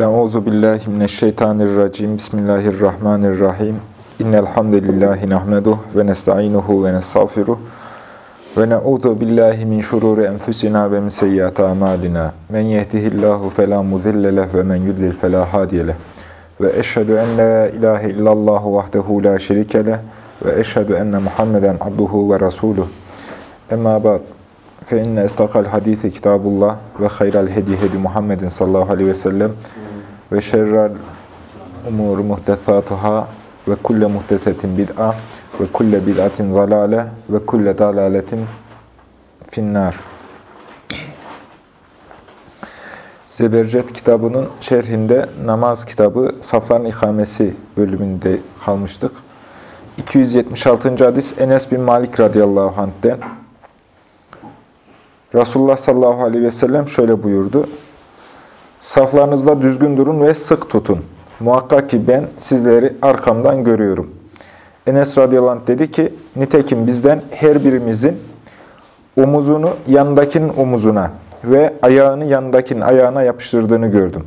Euzu billahi mineşşeytanirracim. Bismillahirrahmanirrahim. İnnel hamdelellahi nahmeduhu ve nestainuhu ve nestağfiruh. Ve na'udzu billahi min şururi enfusina ve min seyyiati amalina. Men yehdihillahu fela mudille ve men yudlil fela hadiye. Ve eşhedü en la ilahe illallah vahdehu la şerike leh ve eşhedü enne Muhammeden abduhu ve resuluh. Emma ba'd. Fe inne estakal hadisi kitabullah ve hayral hedi hedi Muhammedin sallallahu aleyhi ve sellem ve şerrel umuru muhtesatuhâ ve kulle muhtesetin bid'a ve kulle bid'atin zalale ve kulle dalaletin finnâr. Zebercet kitabının şerhinde namaz kitabı safların ikamesi bölümünde kalmıştık. 276. hadis Enes bin Malik radıyallahu anh'ten Resulullah sallallahu aleyhi ve sellem şöyle buyurdu. Saflarınızda düzgün durun ve sık tutun. Muhakkak ki ben sizleri arkamdan görüyorum. Enes radıyallahu dedi ki, nitekim bizden her birimizin omuzunu yanındakinin omuzuna ve ayağını yanındakinin ayağına yapıştırdığını gördüm.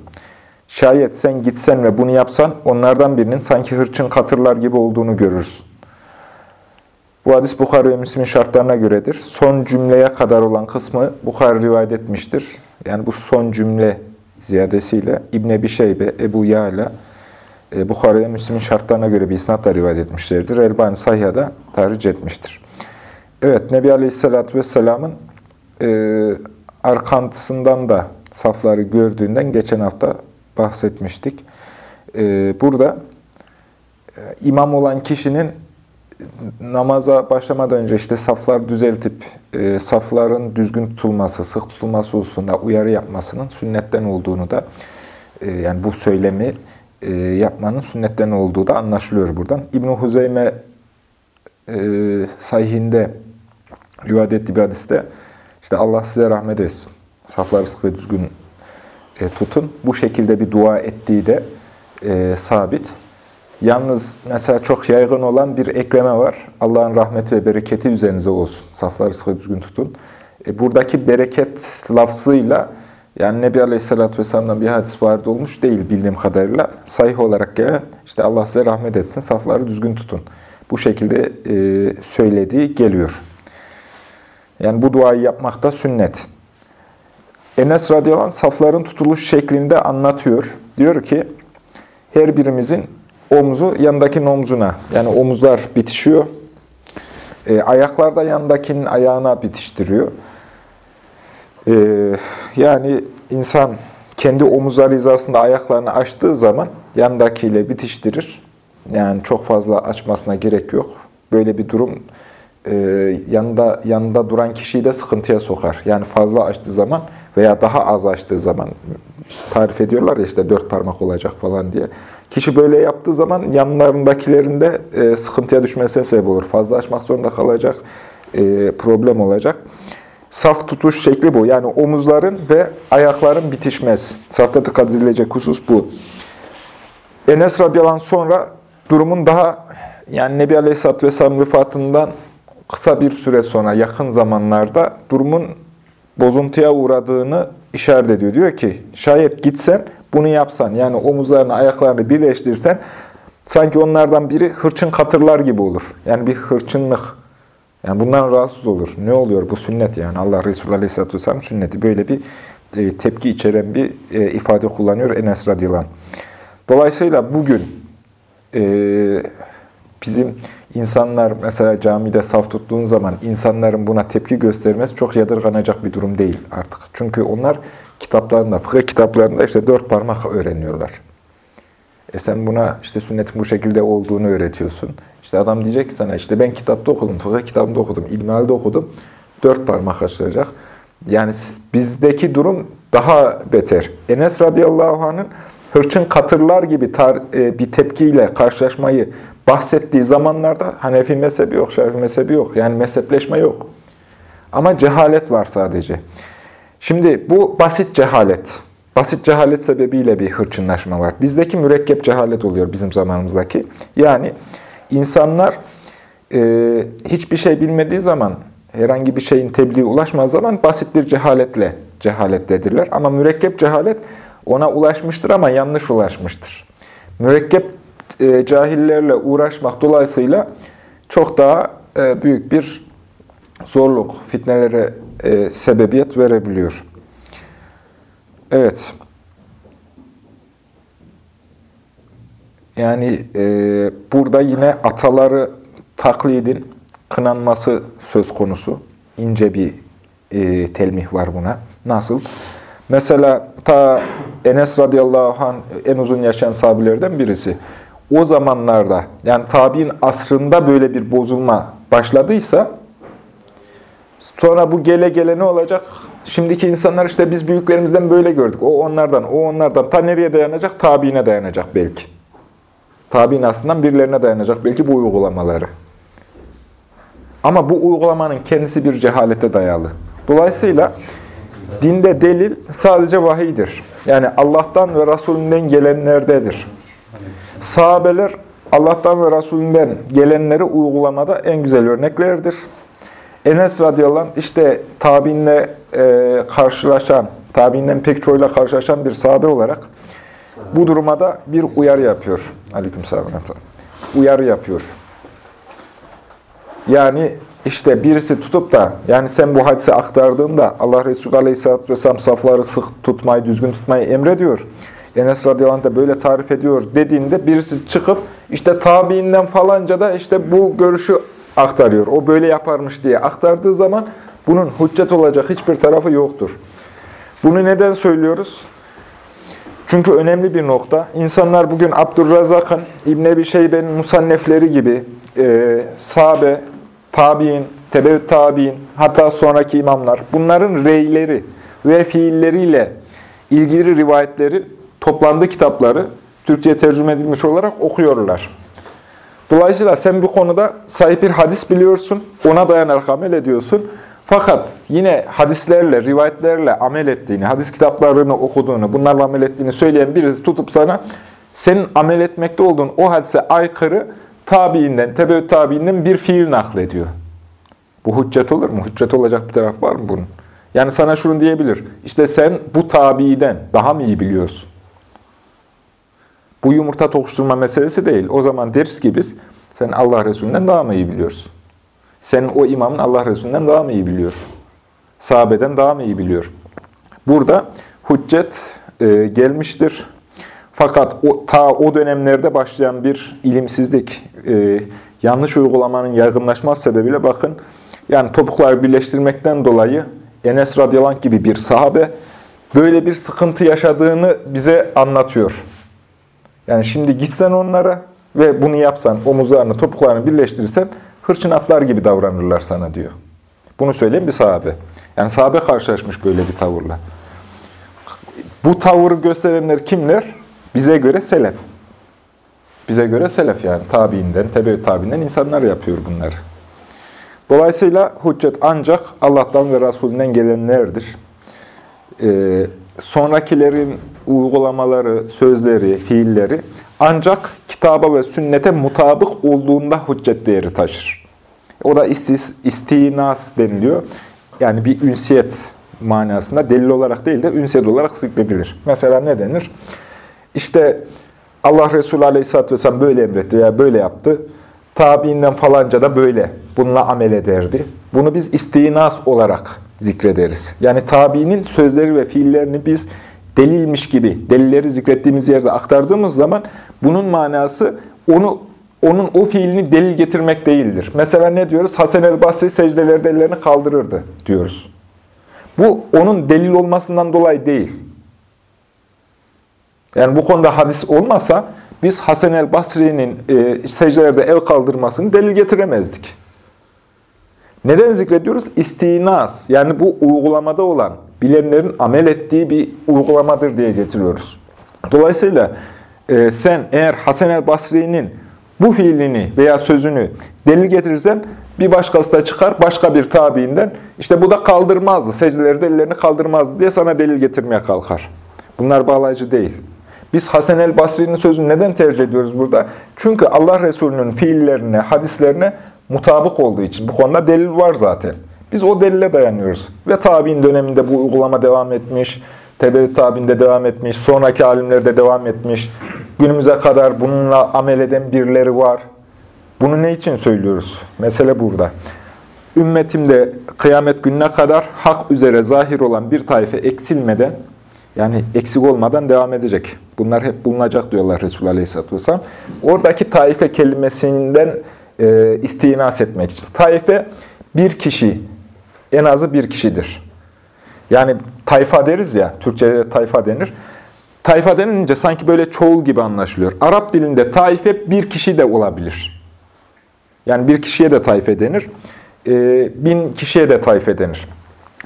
Şayet sen gitsen ve bunu yapsan onlardan birinin sanki hırçın katırlar gibi olduğunu görürsün. Bu hadis Bukhari ve Müslim'in şartlarına göredir. Son cümleye kadar olan kısmı Bukhari rivayet etmiştir. Yani bu son cümle ziyadesiyle İbn Ebi Şeybe, Ebu Ya'la e, Müslim'in şartlarına göre bir isnatla rivayet etmişlerdir. Elbani Sahiha'da tahric etmiştir. Evet, Nebi Aleyhisselatü Vesselam'ın e, arkantısından da safları gördüğünden geçen hafta bahsetmiştik. E, burada e, imam olan kişinin namaza başlamadan önce işte saflar düzeltip e, safların düzgün tutulması, sık tutulması hususunda uyarı yapmasının sünnetten olduğunu da e, yani bu söylemi e, yapmanın sünnetten olduğu da anlaşılıyor buradan. İbn-i Huzeyme e, sahihinde rivayet ettiği bir hadiste işte Allah size rahmet etsin. Safları sık ve düzgün e, tutun. Bu şekilde bir dua ettiği de e, sabit. Yalnız mesela çok yaygın olan bir ekleme var. Allah'ın rahmeti ve bereketi üzerinize olsun. Safları sıkı düzgün tutun. E, buradaki bereket lafzıyla yani Nebi Aleyhisselatü Vesselam'dan bir hadis vardı olmuş değil bildiğim kadarıyla. Sahih olarak gelen işte Allah size rahmet etsin, safları düzgün tutun. Bu şekilde e, söylediği geliyor. Yani bu duayı yapmak da sünnet. Enes radıyallahu anh safların tutuluş şeklinde anlatıyor. Diyor ki her birimizin omzu yanındakinin omzuna. Yani omuzlar bitişiyor. E, ayaklar da yanındakinin ayağına bitiştiriyor. E, yani insan kendi omuzları hizasında ayaklarını açtığı zaman yandakiyle bitiştirir. Yani çok fazla açmasına gerek yok. Böyle bir durum e, yanında yanında duran kişiyi de sıkıntıya sokar. Yani fazla açtığı zaman veya daha az açtığı zaman tarif ediyorlar ya işte dört parmak olacak falan diye. Kişi böyle yaptığı zaman yanlarındakilerin de e, sıkıntıya düşmesine sebep olur. Fazla açmak zorunda kalacak, e, problem olacak. Saf tutuş şekli bu. Yani omuzların ve ayakların bitişmez. Safta dikkat edilecek husus bu. Enes radıyallahu sonra durumun daha yani Nebi Aleyhisselatü Vesselam vefatından kısa bir süre sonra yakın zamanlarda durumun bozuntuya uğradığını işaret ediyor. Diyor ki şayet gitsen bunu yapsan yani omuzlarını ayaklarını birleştirsen sanki onlardan biri hırçın katırlar gibi olur. Yani bir hırçınlık. Yani bundan rahatsız olur. Ne oluyor? Bu sünnet yani. Allah Resulü Aleyhisselatü Vesselam sünneti. Böyle bir e, tepki içeren bir e, ifade kullanıyor Enes radıyallahu Dolayısıyla bugün e, bizim insanlar mesela camide saf tuttuğun zaman insanların buna tepki göstermesi çok yadırganacak bir durum değil artık. Çünkü onlar kitaplarında, fıkıh kitaplarında işte dört parmak öğreniyorlar. E sen buna işte sünnetin bu şekilde olduğunu öğretiyorsun. İşte adam diyecek ki sana işte ben kitapta okudum, fıkıh kitabında okudum, ilmihalde okudum. Dört parmak açılacak. Yani bizdeki durum daha beter. Enes radıyallahu anh'ın hırçın katırlar gibi tar, e, bir tepkiyle karşılaşmayı bahsettiği zamanlarda Hanefi mezhebi yok, Şafi mezhebi yok. Yani mezhepleşme yok. Ama cehalet var sadece. Şimdi bu basit cehalet. Basit cehalet sebebiyle bir hırçınlaşma var. Bizdeki mürekkep cehalet oluyor bizim zamanımızdaki. Yani insanlar e, hiçbir şey bilmediği zaman, herhangi bir şeyin tebliği ulaşmadığı zaman basit bir cehaletle cehalettedirler. Ama mürekkep cehalet Ona ulaşmıştır ama yanlış ulaşmıştır. Mürekkep e, cahillerle uğraşmak dolayısıyla çok daha e, büyük bir zorluk, fitnelere e, sebebiyet verebiliyor. Evet. Yani e, burada yine ataları taklidin kınanması söz konusu. İnce bir e, telmih var buna. Nasıl? Mesela ta Enes radıyallahu anh en uzun yaşayan sahabelerden birisi. O zamanlarda yani tabi'in asrında böyle bir bozulma başladıysa sonra bu gele gele ne olacak? Şimdiki insanlar işte biz büyüklerimizden böyle gördük. O onlardan, o onlardan. Ta nereye dayanacak? Tabiine dayanacak belki. Tabi'in aslında birilerine dayanacak belki bu uygulamaları. Ama bu uygulamanın kendisi bir cehalete dayalı. Dolayısıyla dinde delil sadece vahiydir. Yani Allah'tan ve Resulünden gelenlerdedir. Sahabeler Allah'tan ve Resulünden gelenleri uygulamada en güzel örneklerdir. Enes radıyallahu anh işte tabiinle e, karşılaşan, tabiinden pek çoğuyla karşılaşan bir sahabe olarak bu duruma da bir uyarı yapıyor. Aleykümselam. Uyarı yapıyor. Yani işte birisi tutup da, yani sen bu hadise aktardığında Allah Resulü Aleyhisselatü Vesselam safları sık tutmayı, düzgün tutmayı emrediyor. Enes radıyallahu anh da böyle tarif ediyor dediğinde birisi çıkıp işte tabiinden falanca da işte bu görüşü aktarıyor. O böyle yaparmış diye aktardığı zaman bunun hüccet olacak hiçbir tarafı yoktur. Bunu neden söylüyoruz? Çünkü önemli bir nokta. İnsanlar bugün Abdurrazak'ın, İbn Ebi Şeybe'nin musannefleri gibi e, sahabe, tabi'in, tebeüt tabi'in, hatta sonraki imamlar, bunların reyleri ve fiilleriyle ilgili rivayetleri toplandığı kitapları Türkçe'ye tercüme edilmiş olarak okuyorlar. Dolayısıyla sen bu konuda sahip bir hadis biliyorsun, ona dayanarak amel ediyorsun. Fakat yine hadislerle, rivayetlerle amel ettiğini, hadis kitaplarını okuduğunu, bunlarla amel ettiğini söyleyen birisi tutup sana senin amel etmekte olduğun o hadise aykırı tabiinden, tebeüt tabiinden bir fiil naklediyor. Bu hüccet olur mu? Hüccet olacak bir taraf var mı bunun? Yani sana şunu diyebilir. İşte sen bu tabiiden daha mı iyi biliyorsun? Bu yumurta tokuşturma meselesi değil. O zaman deriz ki biz, sen Allah Resulü'nden daha mı iyi biliyorsun? Sen o imamın Allah Resulü'nden daha mı iyi biliyor? Sahabeden daha mı iyi biliyor? Burada hüccet e, gelmiştir. Fakat o, ta o dönemlerde başlayan bir ilimsizlik, e, yanlış uygulamanın yaygınlaşması sebebiyle bakın, yani topukları birleştirmekten dolayı Enes radıyallahu gibi bir sahabe böyle bir sıkıntı yaşadığını bize anlatıyor. Yani şimdi gitsen onlara ve bunu yapsan, omuzlarını, topuklarını birleştirirsen hırçın atlar gibi davranırlar sana diyor. Bunu söyleyen bir sahabe. Yani sahabe karşılaşmış böyle bir tavırla. Bu tavırı gösterenler kimler? Bize göre selef. Bize göre selef yani tabiinden, tebe tabiinden insanlar yapıyor bunları. Dolayısıyla hüccet ancak Allah'tan ve Resulünden gelenlerdir. Ee, sonrakilerin uygulamaları, sözleri, fiilleri ancak kitaba ve sünnete mutabık olduğunda hüccet değeri taşır. O da istinas deniliyor. Yani bir ünsiyet manasında delil olarak değil de ünsiyet olarak zikredilir. Mesela ne denir? İşte Allah Resulü Aleyhisselatü Vesselam böyle emretti veya böyle yaptı. Tabiinden falanca da böyle. Bununla amel ederdi. Bunu biz istinas olarak zikrederiz. Yani tabiinin sözleri ve fiillerini biz delilmiş gibi, delilleri zikrettiğimiz yerde aktardığımız zaman bunun manası onu onun o fiilini delil getirmek değildir. Mesela ne diyoruz? Hasan el Basri secdelerde ellerini kaldırırdı diyoruz. Bu onun delil olmasından dolayı değil. Yani bu konuda hadis olmasa biz Hasan el Basri'nin e, secdelerde el kaldırmasını delil getiremezdik. Neden zikrediyoruz? İstinas. Yani bu uygulamada olan, bilenlerin amel ettiği bir uygulamadır diye getiriyoruz. Dolayısıyla e, sen eğer Hasan el Basri'nin bu fiilini veya sözünü delil getirirsen bir başkası da çıkar başka bir tabiinden işte bu da kaldırmazdı. Secdelerde ellerini kaldırmazdı diye sana delil getirmeye kalkar. Bunlar bağlayıcı değil. Biz Hasan el Basri'nin sözünü neden tercih ediyoruz burada? Çünkü Allah Resulü'nün fiillerine, hadislerine mutabık olduğu için. Bu konuda delil var zaten. Biz o delile dayanıyoruz. Ve tabi'in döneminde bu uygulama devam etmiş. tebe tabinde devam etmiş, sonraki alimlerde devam etmiş. Günümüze kadar bununla amel eden birileri var. Bunu ne için söylüyoruz? Mesele burada. Ümmetimde kıyamet gününe kadar hak üzere zahir olan bir taife eksilmeden, yani eksik olmadan devam edecek. Bunlar hep bulunacak diyorlar Resulullah Aleyhisselatü Vesselam. Oradaki taife kelimesinden e, istinas etmek için. Taife bir kişi, en azı bir kişidir. Yani tayfa deriz ya, Türkçe'de tayfa denir. Tayfa denince sanki böyle çoğul gibi anlaşılıyor. Arap dilinde taife bir kişi de olabilir. Yani bir kişiye de tayfe denir. E, bin kişiye de tayfe denir.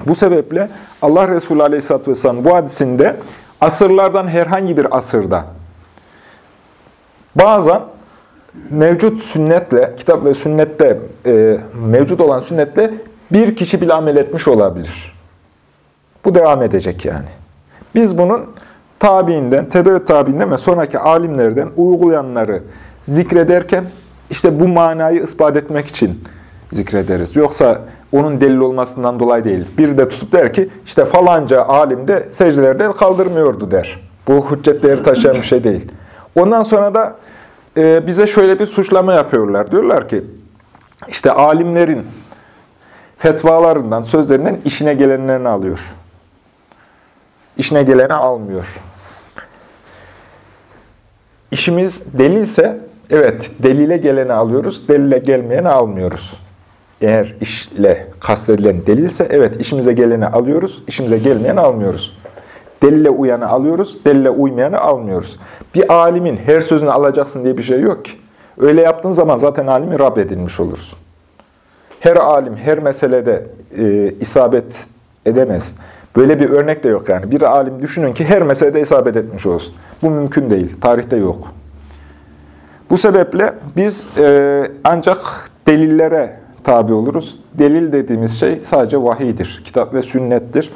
Bu sebeple Allah Resulü Aleyhisselatü Vesselam bu hadisinde asırlardan herhangi bir asırda bazen mevcut sünnetle, kitap ve sünnette e, mevcut olan sünnetle bir kişi bile amel etmiş olabilir. Bu devam edecek yani. Biz bunun tabiinden, tebe tabiinden ve sonraki alimlerden uygulayanları zikrederken işte bu manayı ispat etmek için zikrederiz. Yoksa onun delil olmasından dolayı değil. Bir de tutup der ki işte falanca alim de secdelerde el kaldırmıyordu der. Bu hüccetleri taşıyan bir şey değil. Ondan sonra da e, bize şöyle bir suçlama yapıyorlar. Diyorlar ki işte alimlerin fetvalarından, sözlerinden işine gelenlerini alıyor. İşine geleni almıyor. İşimiz delilse, evet delile geleni alıyoruz, delile gelmeyeni almıyoruz. Eğer işle kastedilen delilse, evet işimize geleni alıyoruz, işimize gelmeyeni almıyoruz. Delile uyanı alıyoruz, delile uymayanı almıyoruz. Bir alimin her sözünü alacaksın diye bir şey yok ki. Öyle yaptığın zaman zaten alimi Rab edilmiş olursun. Her alim her meselede e, isabet edemez. Böyle bir örnek de yok yani. Bir alim düşünün ki her meselede isabet etmiş olsun. Bu mümkün değil. Tarihte yok. Bu sebeple biz e, ancak delillere tabi oluruz. Delil dediğimiz şey sadece vahiydir. Kitap ve sünnettir.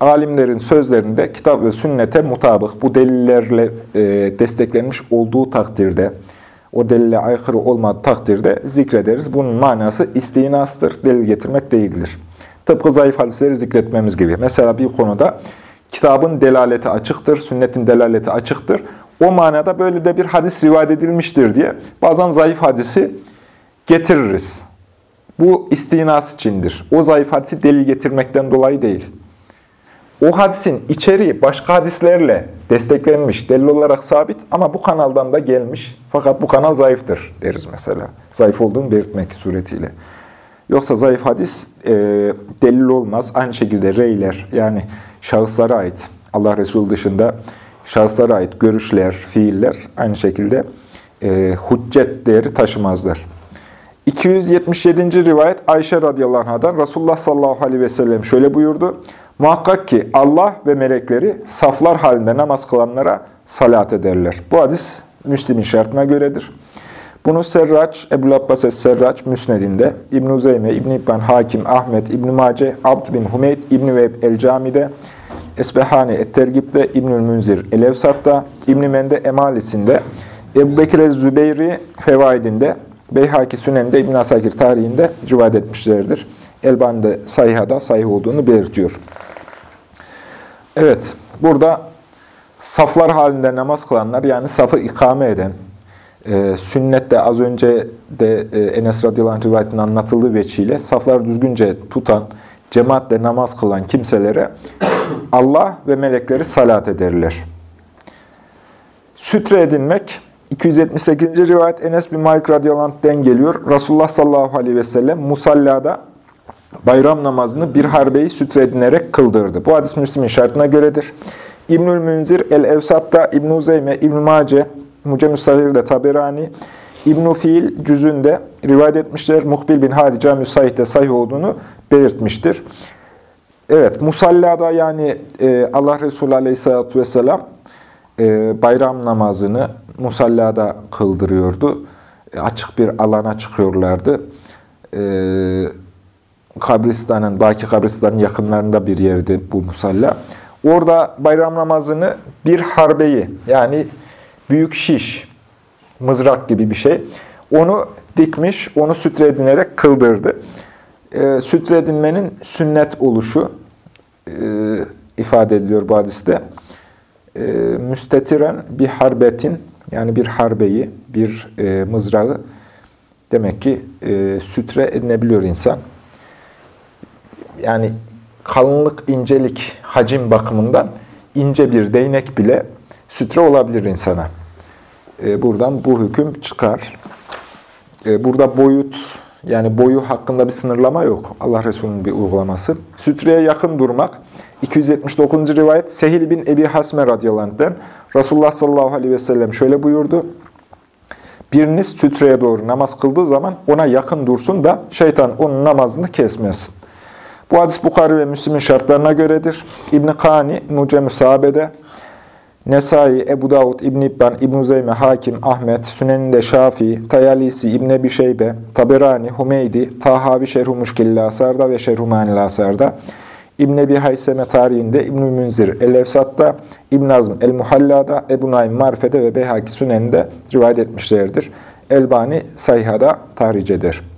Alimlerin sözlerinde kitap ve sünnete mutabık bu delillerle e, desteklenmiş olduğu takdirde, o delile aykırı olmadığı takdirde zikrederiz. Bunun manası istinastır, delil getirmek değildir. Tıpkı zayıf hadisleri zikretmemiz gibi. Mesela bir konuda kitabın delaleti açıktır, sünnetin delaleti açıktır. O manada böyle de bir hadis rivayet edilmiştir diye bazen zayıf hadisi getiririz. Bu istinas içindir. O zayıf hadisi delil getirmekten dolayı değil. O hadisin içeriği başka hadislerle desteklenmiş, delil olarak sabit ama bu kanaldan da gelmiş. Fakat bu kanal zayıftır deriz mesela. Zayıf olduğunu belirtmek suretiyle. Yoksa zayıf hadis e, delil olmaz. Aynı şekilde reyler yani şahıslara ait, Allah Resulü dışında şahıslara ait görüşler, fiiller aynı şekilde e, hüccet değeri taşımazlar. 277. rivayet Ayşe radıyallahu anh'dan Resulullah sallallahu aleyhi ve sellem şöyle buyurdu. Muhakkak ki Allah ve melekleri saflar halinde namaz kılanlara salat ederler. Bu hadis Müslim'in şartına göredir. Bunu Serraç, Ebu Abbas Es-Serraç Müsned'inde, İbn-i Zeyme, İbn-i İbban, Hakim, Ahmet, İbn-i Mace, Abd bin Humeyd, İbn-i Vehb El-Cami'de, Esbehani Et-Tergib'de, İbnül Münzir El-Evsat'ta, İbn-i Mende Emalisinde, Ebu Bekir Zübeyri Fevaidinde, Beyhaki Sünen'de, İbn Asakir tarihinde rivayet etmişlerdir. Elbani'de sayhada sahih olduğunu belirtiyor. Evet, burada saflar halinde namaz kılanlar, yani safı ikame eden, e, sünnette az önce de e, Enes radıyallahu anh rivayetinin anlatıldığı veçiyle safları düzgünce tutan, cemaatle namaz kılan kimselere Allah ve melekleri salat ederler. Sütre edinmek, 278. rivayet Enes bin Malik radıyallahu geliyor. Resulullah sallallahu aleyhi ve sellem musallada bayram namazını bir harbeyi sütre edinerek kıldırdı. Bu hadis Müslim'in şartına göredir. İbnül Münzir el-Evsat'ta İbn-i Zeyme, İbn-i Mace, Mucem-i Sahir'de Taberani, İbn-i Fiil cüzünde rivayet etmişler. Muhbil bin Hadi Cami-i Sahih'te sahih olduğunu belirtmiştir. Evet, musallada yani e, Allah Resulü Aleyhisselatü Vesselam e, bayram namazını musallada kıldırıyordu. E, açık bir alana çıkıyorlardı. E, kabristanın, Baki kabristanın yakınlarında bir yerdi bu musalla. Orada bayram namazını bir harbeyi yani büyük şiş, mızrak gibi bir şey. Onu dikmiş, onu sütre edinerek kıldırdı. E, sütre edinmenin sünnet oluşu, e, ifade ediliyor bu hadiste. E, müstetiren bir harbetin, yani bir harbeyi, bir e, mızrağı demek ki e, sütre edinebiliyor insan. Yani kalınlık, incelik, hacim bakımından ince bir değnek bile sütre olabilir insana. E, buradan bu hüküm çıkar. E, burada boyut, yani boyu hakkında bir sınırlama yok. Allah Resulü'nün bir uygulaması. Sütreye yakın durmak. 279. rivayet Sehil bin Ebi Hasme radıyallahu Resulullah sallallahu aleyhi ve sellem şöyle buyurdu. Biriniz sütreye doğru namaz kıldığı zaman ona yakın dursun da şeytan onun namazını kesmesin. Bu hadis Bukhari ve Müslim'in şartlarına göredir. İbn-i Kani, Mucem-i Sahabe'de, Nesai, Ebu Davud, İbn İbban, İbn Zeyme, Hakim, Ahmet, Süneninde Şafii, Tayalisi, İbn Ebi Şeybe, Taberani, Humeydi, Tahavi Şerhu Muşkilli Asar'da ve Şerhu Manil Asar'da, İbn Ebi Hayseme tarihinde, İbn Münzir El-Evsat'ta, İbn Azm El-Muhalla'da, Ebu Naim Marife'de ve Beyhaki Sünen'de rivayet etmişlerdir. Elbani Sayha'da tahricedir.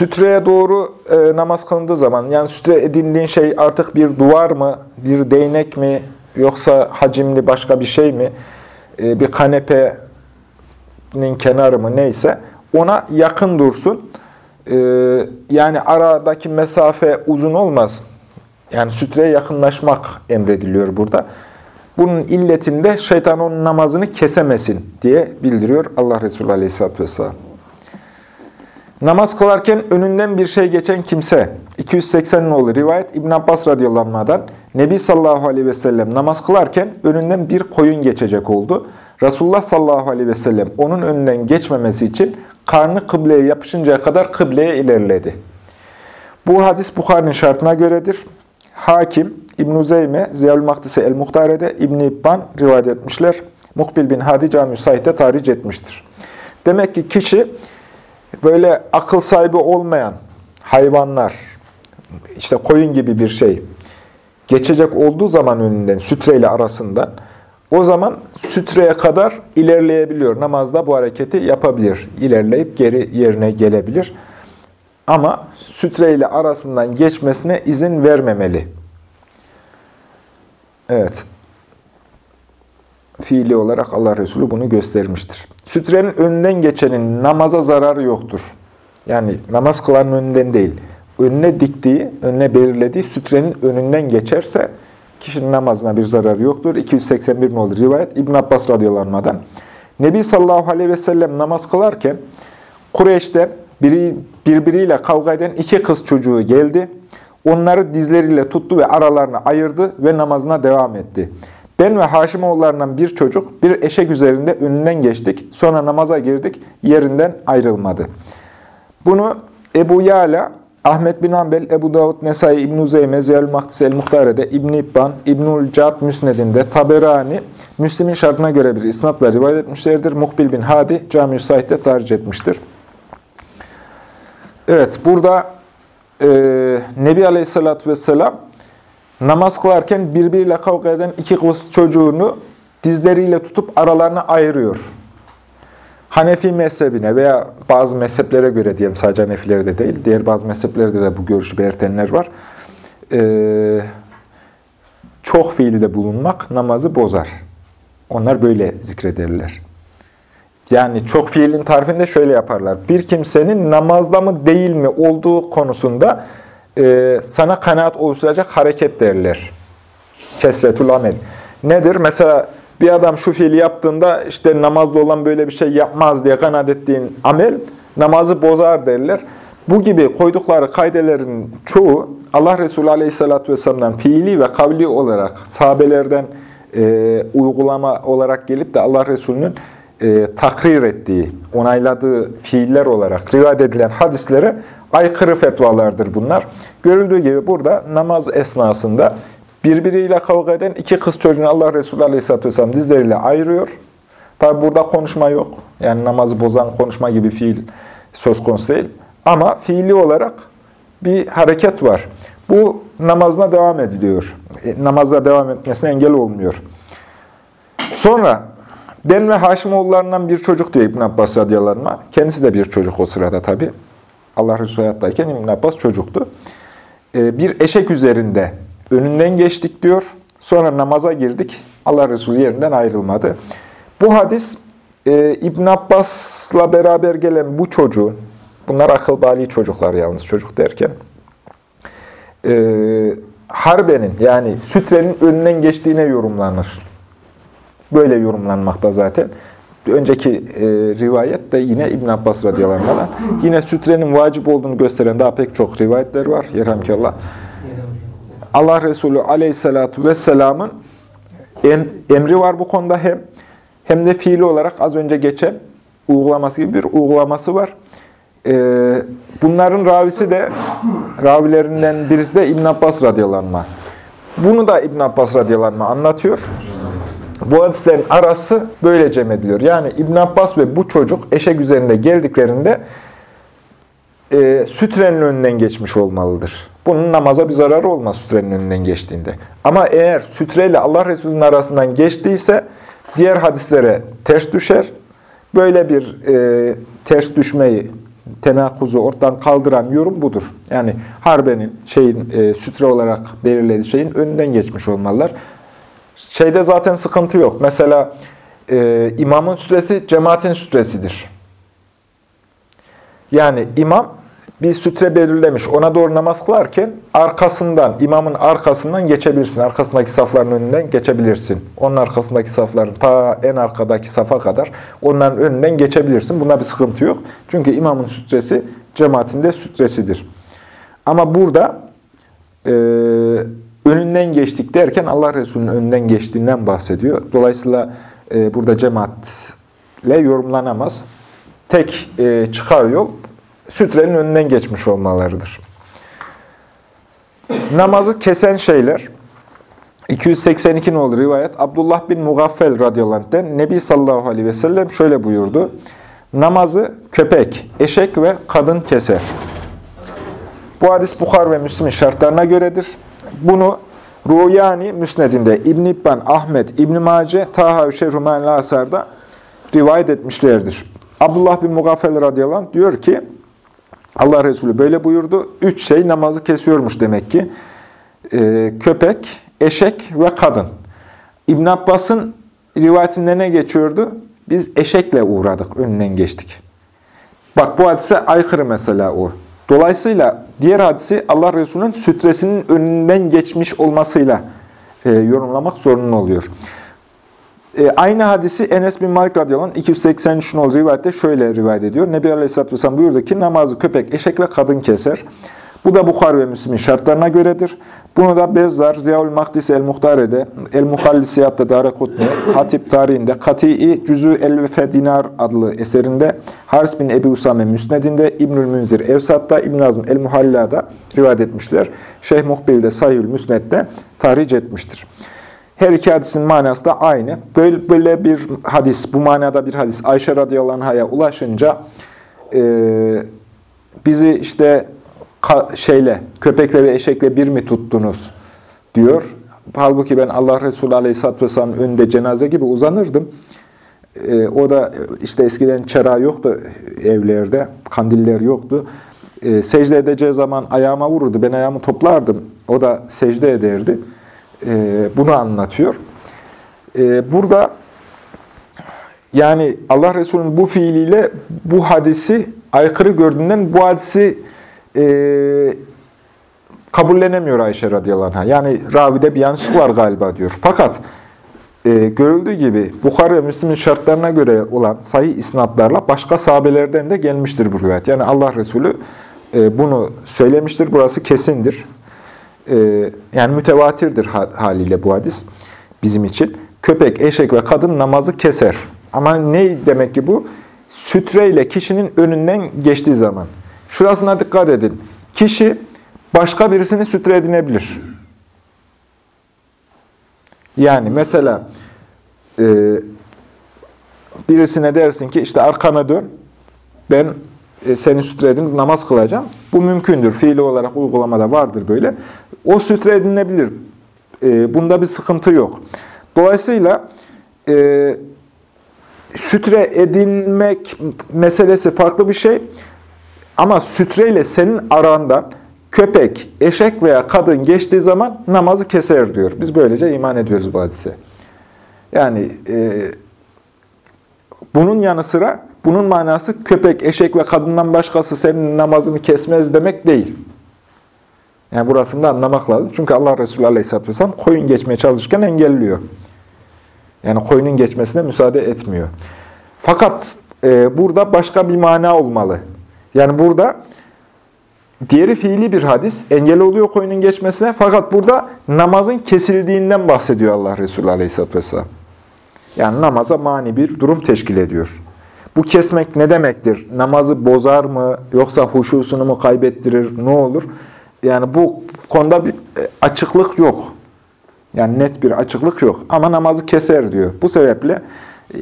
Sütreye doğru e, namaz kılındığı zaman, yani sütre edindiğin şey artık bir duvar mı, bir değnek mi, yoksa hacimli başka bir şey mi, e, bir kanepenin kenarı mı neyse, ona yakın dursun. E, yani aradaki mesafe uzun olmasın. Yani sütreye yakınlaşmak emrediliyor burada. Bunun illetinde şeytan onun namazını kesemesin diye bildiriyor Allah Resulü Aleyhisselatü Vesselam. Namaz kılarken önünden bir şey geçen kimse, 280 nolu rivayet İbn Abbas radıyallahu Nebi sallallahu aleyhi ve sellem namaz kılarken önünden bir koyun geçecek oldu. Resulullah sallallahu aleyhi ve sellem onun önünden geçmemesi için karnı kıbleye yapışıncaya kadar kıbleye ilerledi. Bu hadis Bukhari'nin şartına göredir. Hakim, İbn-i Zeyme, Ziyal Mahdisi El-Muhtare'de İbn-i İbban rivayet etmişler. Muhbil bin Hadi Cami-i Said'de tahric etmiştir. Demek ki kişi böyle akıl sahibi olmayan hayvanlar, işte koyun gibi bir şey geçecek olduğu zaman önünden, sütreyle arasından, o zaman sütreye kadar ilerleyebiliyor. Namazda bu hareketi yapabilir. İlerleyip geri yerine gelebilir. Ama sütreyle arasından geçmesine izin vermemeli. Evet. Fiili olarak Allah Resulü bunu göstermiştir. Sütrenin önünden geçenin namaza zararı yoktur. Yani namaz kılanın önünden değil. Önüne diktiği, önüne belirlediği sütrenin önünden geçerse kişinin namazına bir zararı yoktur. 281 olur rivayet İbn Abbas radıyallahu. Nebi sallallahu aleyhi ve sellem namaz kılarken Kureyş'ten biri, birbiriyle kavga eden iki kız çocuğu geldi. Onları dizleriyle tuttu ve aralarını ayırdı ve namazına devam etti. Ben ve Haşimoğullarından bir çocuk bir eşek üzerinde önünden geçtik. Sonra namaza girdik. Yerinden ayrılmadı. Bunu Ebu Yala, Ahmet bin Ambel, Ebu Davud, Nesai, İbn-i Zeyme, Ziyal Mahdis el-Muhtare'de, İbn-i İbban, İbn-ül Cad Müsned'inde, Taberani, Müslim'in şartına göre bir isnatla rivayet etmişlerdir. Muhbil bin Hadi, Cami-i Said'de tarih etmiştir. Evet, burada e, Nebi Aleyhisselatü Vesselam namaz kılarken birbiriyle kavga eden iki kız çocuğunu dizleriyle tutup aralarını ayırıyor. Hanefi mezhebine veya bazı mezheplere göre diyelim sadece Hanefileri de değil, diğer bazı mezheplerde de bu görüşü belirtenler var. Ee, çok fiilde bulunmak namazı bozar. Onlar böyle zikrederler. Yani çok fiilin tarifinde şöyle yaparlar. Bir kimsenin namazda mı değil mi olduğu konusunda e, sana kanaat oluşturacak hareket derler. Kesretül amel. Nedir? Mesela bir adam şu fiili yaptığında işte namazda olan böyle bir şey yapmaz diye kanaat ettiğin amel namazı bozar derler. Bu gibi koydukları kaydelerin çoğu Allah Resulü Aleyhisselatü Vesselam'dan fiili ve kavli olarak sahabelerden e, uygulama olarak gelip de Allah Resulü'nün e, takrir ettiği, onayladığı fiiller olarak rivayet edilen hadislere aykırı fetvalardır bunlar. Görüldüğü gibi burada namaz esnasında birbiriyle kavga eden iki kız çocuğunu Allah Resulü Aleyhisselatü Vesselam dizleriyle ayırıyor. Tabi burada konuşma yok. Yani namazı bozan konuşma gibi fiil söz konusu değil. Ama fiili olarak bir hareket var. Bu namazına devam ediliyor. E, namazda devam etmesine engel olmuyor. Sonra ben ve Haşimoğullarından bir çocuk diyor İbn Abbas radıyallahu. Kendisi de bir çocuk o sırada tabi. Allah Resulü hayattayken İbn Abbas çocuktu. E, bir eşek üzerinde önünden geçtik diyor. Sonra namaza girdik. Allah Resulü yerinden ayrılmadı. Bu hadis e, İbn Abbas'la beraber gelen bu çocuğun, bunlar akıl bali çocuklar yalnız çocuk derken, e, harbenin yani sütrenin önünden geçtiğine yorumlanır. Böyle yorumlanmakta zaten. Önceki e, rivayet de yine İbn Abbas radıyallahu anh. Yine sütrenin vacip olduğunu gösteren daha pek çok rivayetler var. Yerhamkallah. Allah Resulü aleyhissalatu vesselamın em, emri var bu konuda hem hem de fiili olarak az önce geçen uygulaması gibi bir uygulaması var. Ee, bunların ravisi de ravilerinden birisi de İbn Abbas radıyallahu anh. Bunu da İbn Abbas radıyallahu anh anlatıyor. Hadislerin arası böyle cem ediliyor. Yani İbn Abbas ve bu çocuk eşek üzerinde geldiklerinde e, sütrenin önünden geçmiş olmalıdır. Bunun namaza bir zararı olmaz sütrenin önünden geçtiğinde. Ama eğer sütreyle Allah Resulü'nün arasından geçtiyse diğer hadislere ters düşer. Böyle bir e, ters düşmeyi, tenakuzu ortadan kaldıran yorum budur. Yani harbenin, şeyin e, sütre olarak belirlediği şeyin önünden geçmiş olmalılar. Şeyde zaten sıkıntı yok. Mesela e, imamın sütresi cemaatin sütresidir. Yani imam bir sütre belirlemiş. Ona doğru namaz kılarken arkasından, imamın arkasından geçebilirsin. Arkasındaki safların önünden geçebilirsin. Onun arkasındaki safların ta en arkadaki safa kadar onların önünden geçebilirsin. Buna bir sıkıntı yok. Çünkü imamın sütresi cemaatinde sütresidir. Ama burada e, önünden geçtik derken Allah Resulü'nün önünden geçtiğinden bahsediyor. Dolayısıyla e, burada cemaatle yorumlanamaz. Tek e, çıkar yol sütrenin önünden geçmiş olmalarıdır. Namazı kesen şeyler 282 olur rivayet Abdullah bin Mugaffel radıyallahu anh'den Nebi sallallahu aleyhi ve sellem şöyle buyurdu. Namazı köpek, eşek ve kadın keser. Bu hadis Bukhar ve Müslim'in şartlarına göredir. Bunu Ruyani Müsned'inde İbn İbban, Ahmet, İbn Mace, Taha Şerhumen Lasar'da rivayet etmişlerdir. Abdullah bin Mugaffel radıyallahu anh diyor ki Allah Resulü böyle buyurdu. Üç şey namazı kesiyormuş demek ki. Ee, köpek, eşek ve kadın. İbn Abbas'ın rivayetinde ne geçiyordu? Biz eşekle uğradık, önünden geçtik. Bak bu hadise aykırı mesela o. Dolayısıyla diğer hadisi Allah Resulü'nün sütresinin önünden geçmiş olmasıyla e, yorumlamak zorunlu oluyor. E, aynı hadisi Enes bin Malik radıyallahu anh 283 nol rivayette şöyle rivayet ediyor. Nebi Aleyhisselatü Vesselam buyurdu ki namazı köpek, eşek ve kadın keser. Bu da Bukhar ve Müslim'in şartlarına göredir. Bunu da Bezzar, Ziyaül Makdis el-Muhtare'de, El-Muhallisiyat'ta Darekutni, Hatip tarihinde, Kati'i Cüzü el Dinar adlı eserinde, Haris bin Ebi Usame Müsned'inde, İbnül Münzir Evsat'ta, İbn Azm el-Muhalla'da rivayet etmişler. Şeyh Muhbil de Sahihül Müsned'de tahric etmiştir. Her iki hadisin manası da aynı. Böyle, böyle bir hadis, bu manada bir hadis Ayşe radıyallahu anh'a ulaşınca e, bizi işte şeyle, köpekle ve eşekle bir mi tuttunuz diyor. Halbuki ben Allah Resulü Aleyhisselatü Vesselam'ın önünde cenaze gibi uzanırdım. E, o da işte eskiden çera yoktu evlerde, kandiller yoktu. E, secde edeceği zaman ayağıma vururdu. Ben ayağımı toplardım. O da secde ederdi. E, bunu anlatıyor. E, burada yani Allah Resulü'nün bu fiiliyle bu hadisi aykırı gördüğünden bu hadisi e, kabullenemiyor Ayşe radıyallahu anh. Yani ravide bir yanlışlık var galiba diyor. Fakat e, görüldüğü gibi Bukhara ve Müslim'in şartlarına göre olan sahih isnatlarla başka sahabelerden de gelmiştir bu rivayet. Yani Allah Resulü e, bunu söylemiştir. Burası kesindir. E, yani mütevatirdir haliyle bu hadis bizim için. Köpek, eşek ve kadın namazı keser. Ama ne demek ki bu? Sütreyle kişinin önünden geçtiği zaman. Şurasına dikkat edin. Kişi başka birisini sütre edinebilir. Yani mesela e, birisine dersin ki işte arkana dön, ben e, seni sütre edin, namaz kılacağım. Bu mümkündür. Fiili olarak uygulamada vardır böyle. O sütre edinebilir. E, bunda bir sıkıntı yok. Dolayısıyla e, sütre edinmek meselesi farklı bir şey. Ama sütreyle senin arandan köpek, eşek veya kadın geçtiği zaman namazı keser diyor. Biz böylece iman ediyoruz bu hadise. Yani e, bunun yanı sıra bunun manası köpek, eşek ve kadından başkası senin namazını kesmez demek değil. Yani burasını da anlamak lazım. Çünkü Allah Resulü Aleyhisselatü Vesselam koyun geçmeye çalışırken engelliyor. Yani koyunun geçmesine müsaade etmiyor. Fakat e, burada başka bir mana olmalı. Yani burada diğeri fiili bir hadis. Engel oluyor koyunun geçmesine. Fakat burada namazın kesildiğinden bahsediyor Allah Resulü Aleyhisselatü Vesselam. Yani namaza mani bir durum teşkil ediyor. Bu kesmek ne demektir? Namazı bozar mı? Yoksa huşusunu mu kaybettirir? Ne olur? Yani bu konuda bir e, açıklık yok. Yani net bir açıklık yok. Ama namazı keser diyor. Bu sebeple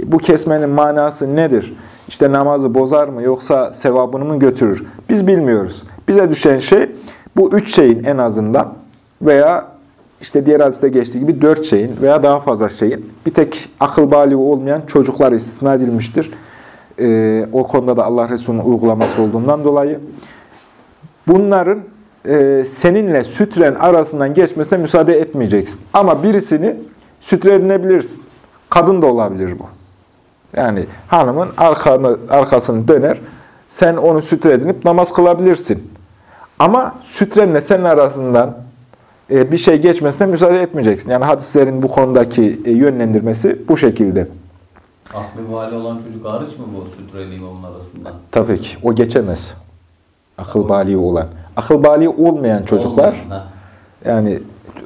bu kesmenin manası nedir? İşte namazı bozar mı yoksa sevabını mı götürür? Biz bilmiyoruz. Bize düşen şey bu üç şeyin en azından veya işte diğer hadiste geçtiği gibi dört şeyin veya daha fazla şeyin bir tek akıl bali olmayan çocuklar istisna edilmiştir. Ee, o konuda da Allah Resulü'nün uygulaması olduğundan dolayı bunların e, seninle sütren arasından geçmesine müsaade etmeyeceksin. Ama birisini sütre edinebilirsin. Kadın da olabilir bu. Yani hanımın arkanı, arkasını döner, sen onu sütre edinip namaz kılabilirsin. Ama sütrenle senin arasından e, bir şey geçmesine müsaade etmeyeceksin. Yani hadislerin bu konudaki e, yönlendirmesi bu şekilde. Aklı vali olan çocuk hariç mi bu sütreli imamın arasından? Tabii ki. O geçemez. Akıl bali olan. Akıl bali olmayan çocuklar Olmayan, yani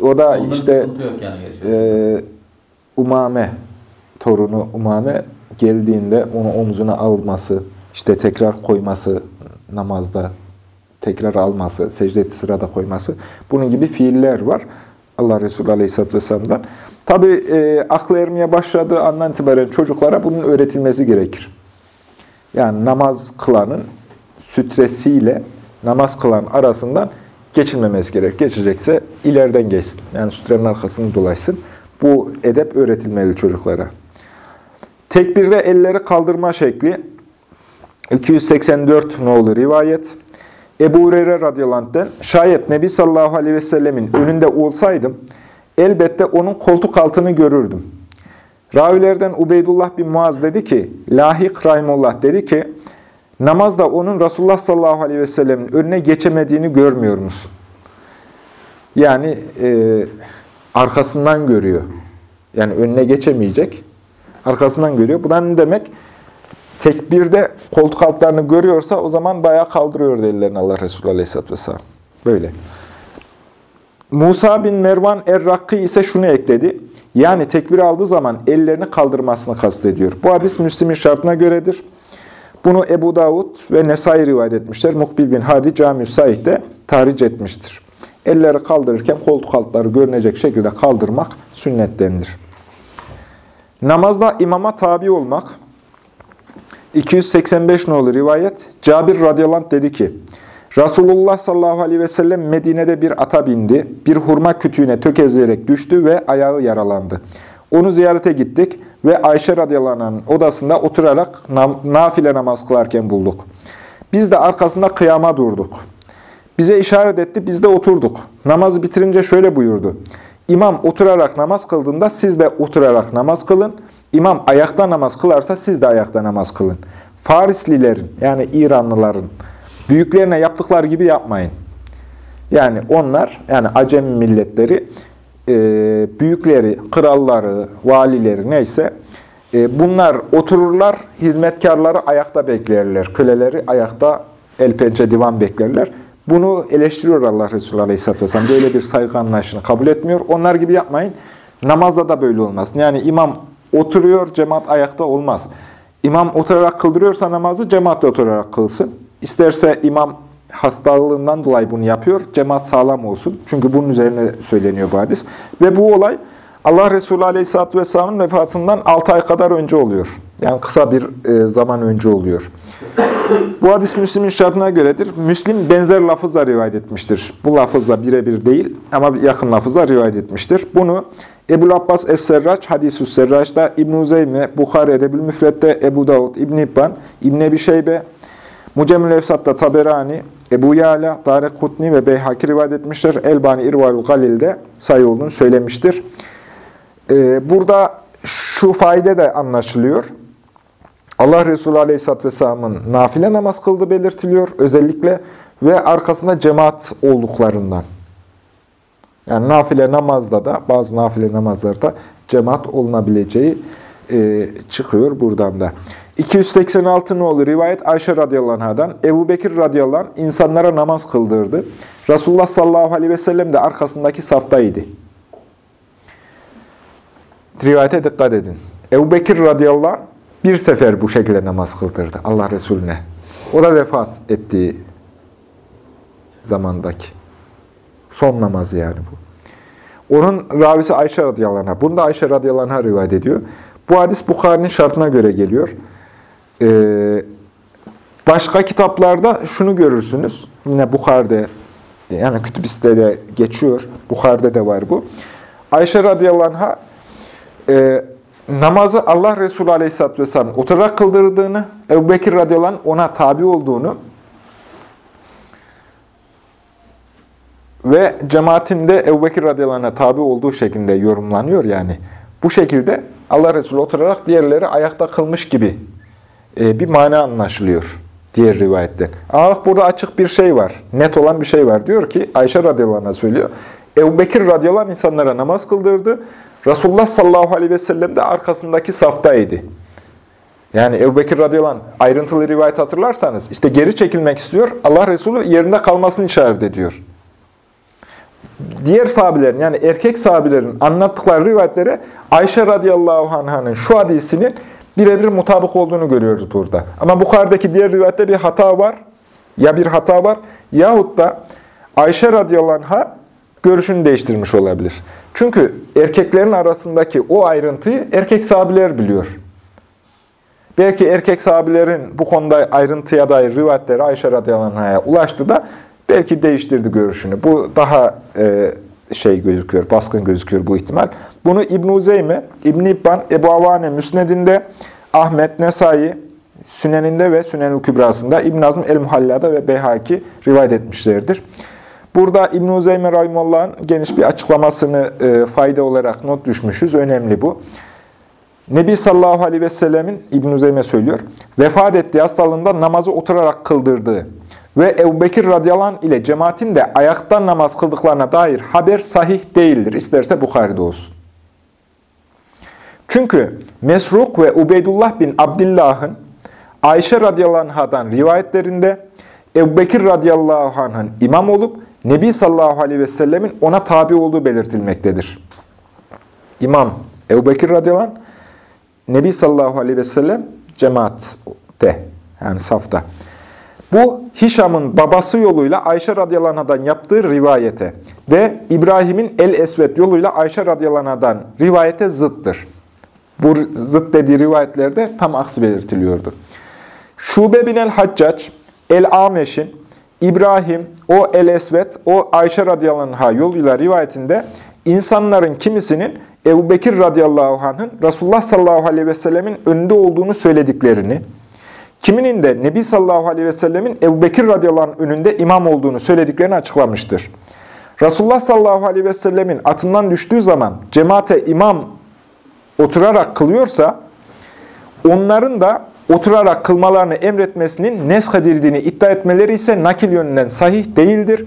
o da Onların işte yani e, Umame torunu Umame geldiğinde onu omzuna alması, işte tekrar koyması namazda, tekrar alması, secde sırada koyması. Bunun gibi fiiller var Allah Resulü Aleyhisselatü Vesselam'dan. Tabi e, aklı ermeye başladığı andan itibaren çocuklara bunun öğretilmesi gerekir. Yani namaz kılanın sütresiyle namaz kılan arasından geçilmemesi gerek. Geçecekse ileriden geçsin. Yani sütrenin arkasını dolaşsın. Bu edep öğretilmeli çocuklara. Tekbirde elleri kaldırma şekli 284 nolu rivayet. Ebu Hureyre radıyallahu şayet Nebi sallallahu aleyhi ve sellemin önünde olsaydım elbette onun koltuk altını görürdüm. Ravilerden Ubeydullah bin Muaz dedi ki, Lahik Rahimullah dedi ki, namazda onun Resulullah sallallahu aleyhi ve sellemin önüne geçemediğini görmüyor musun? Yani e, arkasından görüyor. Yani önüne geçemeyecek. Arkasından görüyor. Bu da ne demek? Tekbirde koltuk altlarını görüyorsa o zaman bayağı kaldırıyor ellerini Allah Resulü Aleyhisselatü Vesselam. Böyle. Musa bin Mervan Er-Rakki ise şunu ekledi. Yani tekbir aldığı zaman ellerini kaldırmasını kastediyor. Bu hadis Müslim'in şartına göredir. Bunu Ebu Davud ve Nesai rivayet etmişler. Mukbil bin Hadi Cami-i Said'de tahric etmiştir. Elleri kaldırırken koltuk altları görünecek şekilde kaldırmak sünnettendir. Namazda imama tabi olmak. 285 nolu rivayet. Cabir radıyallahu dedi ki, Resulullah sallallahu aleyhi ve sellem Medine'de bir ata bindi. Bir hurma kütüğüne tökezleyerek düştü ve ayağı yaralandı. Onu ziyarete gittik ve Ayşe radıyallahu anh'ın odasında oturarak nafile namaz kılarken bulduk. Biz de arkasında kıyama durduk. Bize işaret etti, biz de oturduk. Namazı bitirince şöyle buyurdu. İmam oturarak namaz kıldığında siz de oturarak namaz kılın. İmam ayakta namaz kılarsa siz de ayakta namaz kılın. Farislilerin yani İranlıların büyüklerine yaptıkları gibi yapmayın. Yani onlar yani Acem milletleri e, büyükleri, kralları, valileri neyse e, bunlar otururlar, hizmetkarları ayakta beklerler. Köleleri ayakta el pençe divan beklerler. Bunu eleştiriyor Allah Resulü Aleyhisselatü Vesselam. Böyle bir saygı anlayışını kabul etmiyor. Onlar gibi yapmayın. Namazda da böyle olmaz. Yani imam oturuyor, cemaat ayakta olmaz. İmam oturarak kıldırıyorsa namazı cemaat de oturarak kılsın. İsterse imam hastalığından dolayı bunu yapıyor. Cemaat sağlam olsun. Çünkü bunun üzerine söyleniyor bu hadis. Ve bu olay Allah Resulü Aleyhisselatü Vesselam'ın vefatından 6 ay kadar önce oluyor. Yani kısa bir e, zaman önce oluyor. Bu hadis Müslim'in şartına göredir. Müslim benzer lafızla rivayet etmiştir. Bu lafızla birebir değil ama yakın lafızla rivayet etmiştir. Bunu Ebu Abbas Es-Serraç, Hadis-ü Serraç'ta, İbn-i Zeyme, Bukhari Edebül Müfret'te, Ebu Davud, İbn-i İbban, İbn-i Ebi Şeybe, Mucemül Efsat'ta Taberani, Ebu Yala, Darek Kutni ve Beyhaki rivayet etmiştir. Elbani İrvalul Galil'de sayı olduğunu söylemiştir. Ee, burada şu faide de anlaşılıyor. Allah Resulü Aleyhisselatü Vesselam'ın nafile namaz kıldığı belirtiliyor özellikle ve arkasında cemaat olduklarından. Yani nafile namazda da bazı nafile namazlarda cemaat olunabileceği e, çıkıyor buradan da. 286 nolu rivayet Ayşe radıyallahu anh'dan Ebu Bekir radıyallahu anh insanlara namaz kıldırdı. Resulullah sallallahu aleyhi ve sellem de arkasındaki saftaydı. Rivayete dikkat edin. Ebu Bekir radıyallahu anh bir sefer bu şekilde namaz kıldırdı Allah Resulüne. O da vefat ettiği zamandaki. Son namazı yani bu. Onun ravisi Ayşe radıyallahu anh'a. Bunu da Ayşe radıyallahu anh'a rivayet ediyor. Bu hadis Bukhari'nin şartına göre geliyor. Ee, başka kitaplarda şunu görürsünüz. Yine Bukhari'de, yani kütübiste de geçiyor. Bukhari'de de var bu. Ayşe radıyallahu anh'a e, namazı Allah Resulü aleyhisselatü vesselam oturarak kıldırdığını, Ebu Bekir radıyallahu anh ona tabi olduğunu ve cemaatinde Ebu Bekir radıyallahu tabi olduğu şeklinde yorumlanıyor yani. Bu şekilde Allah Resulü oturarak diğerleri ayakta kılmış gibi e, bir mana anlaşılıyor diğer rivayette. Ama burada açık bir şey var. Net olan bir şey var. Diyor ki Ayşe radıyallahu söylüyor. Ebu Bekir radıyallahu insanlara namaz kıldırdı. Resulullah sallallahu aleyhi ve sellem de arkasındaki saftaydı. Yani Ebu Bekir radıyallahu anh ayrıntılı rivayet hatırlarsanız işte geri çekilmek istiyor. Allah Resulü yerinde kalmasını işaret ediyor. Diğer sahabelerin yani erkek sahabelerin anlattıkları rivayetlere Ayşe radıyallahu anh'ın şu hadisinin birebir mutabık olduğunu görüyoruz burada. Ama Bukhari'deki diğer rivayette bir hata var. Ya bir hata var yahut da Ayşe radıyallahu anh'a görüşünü değiştirmiş olabilir. Çünkü erkeklerin arasındaki o ayrıntıyı erkek sahabiler biliyor. Belki erkek sahabilerin bu konuda ayrıntıya dair rivayetleri Ayşe radıyallahu anh'a ulaştı da belki değiştirdi görüşünü. Bu daha e, şey gözüküyor, baskın gözüküyor bu ihtimal. Bunu İbn-i Zeyme, İbn-i İbban, Ebu Avane Müsned'inde, Ahmet Nesai, Sünen'inde ve Sünen-ül Kübrası'nda, İbn Azm el-Muhalla'da ve Beyhaki rivayet etmişlerdir. Burada İbn-i Uzeyme Rahimullah'ın geniş bir açıklamasını e, fayda olarak not düşmüşüz. Önemli bu. Nebi sallallahu aleyhi ve sellemin İbn-i Uzeyme söylüyor, vefat ettiği hastalığında namazı oturarak kıldırdığı ve Ebu Bekir radıyallahu ile cemaatin de ayaktan namaz kıldıklarına dair haber sahih değildir. İsterse Bukhari'de olsun. Çünkü Mesruk ve Ubeydullah bin Abdillah'ın Ayşe radıyallahu anh'dan rivayetlerinde Ebu Bekir radıyallahu anh'ın imam olup Nebi sallallahu aleyhi ve sellemin ona tabi olduğu belirtilmektedir. İmam Ebu Bekir radıyallahu anh, Nebi sallallahu aleyhi ve sellem cemaatte, yani safta. Bu Hişam'ın babası yoluyla Ayşe radıyallahu yaptığı rivayete ve İbrahim'in el-Esvet yoluyla Ayşe radıyallahu rivayete zıttır. Bu zıt dediği rivayetlerde tam aksi belirtiliyordu. Şube bin el-Haccac, el-Ameş'in, İbrahim, o el-Esvet, o Ayşe radıyallahu yoluyla rivayetinde insanların kimisinin Ebu Bekir radıyallahu anh'ın Resulullah sallallahu aleyhi ve sellemin önünde olduğunu söylediklerini, kiminin de Nebi sallallahu aleyhi ve sellemin Ebu Bekir radıyallahu anh önünde imam olduğunu söylediklerini açıklamıştır. Resulullah sallallahu aleyhi ve sellemin atından düştüğü zaman cemaate imam oturarak kılıyorsa, onların da oturarak kılmalarını emretmesinin nesk edildiğini iddia etmeleri ise nakil yönünden sahih değildir.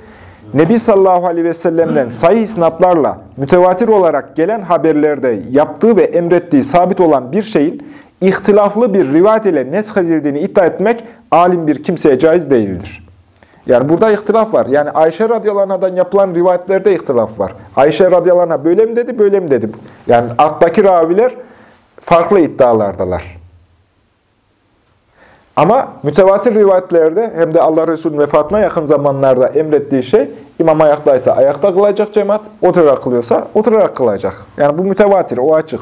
Nebi sallallahu aleyhi ve sellem'den sahih isnatlarla mütevatir olarak gelen haberlerde yaptığı ve emrettiği sabit olan bir şeyin ihtilaflı bir rivayet ile nesk edildiğini iddia etmek alim bir kimseye caiz değildir. Yani burada ihtilaf var. Yani Ayşe radıyallahu anh'dan yapılan rivayetlerde ihtilaf var. Ayşe radıyallahu anh böyle mi dedi, böyle mi dedi? Yani alttaki raviler farklı iddialardalar. Ama mütevatir rivayetlerde hem de Allah Resulü'nün vefatına yakın zamanlarda emrettiği şey imam ayaktaysa ayakta kılacak cemaat, oturarak kılıyorsa oturarak kılacak. Yani bu mütevatir, o açık.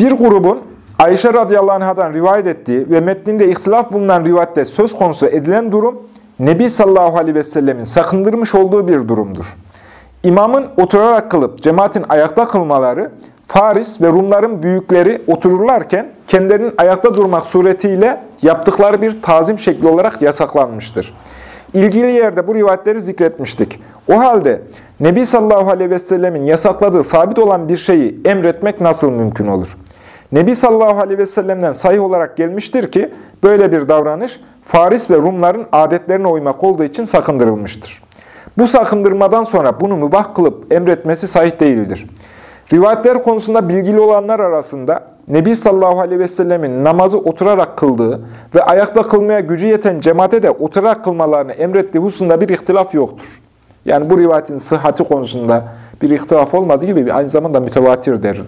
Bir grubun Ayşe radıyallahu anh'dan rivayet ettiği ve metninde ihtilaf bulunan rivayette söz konusu edilen durum, Nebi sallallahu aleyhi ve sellemin sakındırmış olduğu bir durumdur. İmamın oturarak kılıp cemaatin ayakta kılmaları, Faris ve Rumların büyükleri otururlarken kendilerinin ayakta durmak suretiyle yaptıkları bir tazim şekli olarak yasaklanmıştır. İlgili yerde bu rivayetleri zikretmiştik. O halde Nebi sallallahu aleyhi ve sellemin yasakladığı sabit olan bir şeyi emretmek nasıl mümkün olur? Nebi sallallahu aleyhi ve sellem'den sahih olarak gelmiştir ki böyle bir davranış Faris ve Rumların adetlerine uymak olduğu için sakındırılmıştır. Bu sakındırmadan sonra bunu mübah kılıp emretmesi sahih değildir. Rivayetler konusunda bilgili olanlar arasında Nebi sallallahu aleyhi ve sellemin namazı oturarak kıldığı ve ayakta kılmaya gücü yeten cemaate de oturarak kılmalarını emrettiği hususunda bir ihtilaf yoktur. Yani bu rivayetin sıhhati konusunda bir ihtilaf olmadığı gibi aynı zamanda mütevatirdir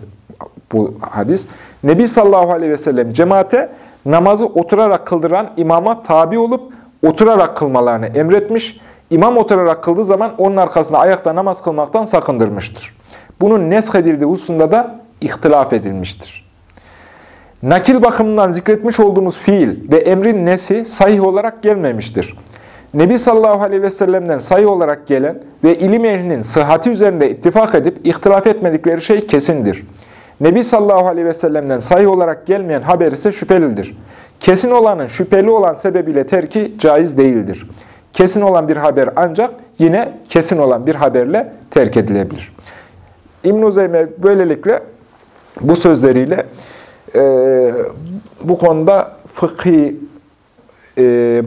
bu hadis. Nebi sallallahu aleyhi ve sellem cemaate namazı oturarak kıldıran imama tabi olup oturarak kılmalarını emretmiş. İmam oturarak kıldığı zaman onun arkasında ayakta namaz kılmaktan sakındırmıştır. Bunun nesk edildiği hususunda da ihtilaf edilmiştir. Nakil bakımından zikretmiş olduğumuz fiil ve emrin nesi sahih olarak gelmemiştir. Nebi sallallahu aleyhi ve sellem'den sayı olarak gelen ve ilim ehlinin sıhhati üzerinde ittifak edip ihtilaf etmedikleri şey kesindir. Nebi sallallahu aleyhi ve sellem'den sayı olarak gelmeyen haber ise şüphelidir. Kesin olanın şüpheli olan sebebiyle terki caiz değildir. Kesin olan bir haber ancak yine kesin olan bir haberle terk edilebilir. İbn-i Zeyme böylelikle bu sözleriyle e, bu konuda fıkhi e,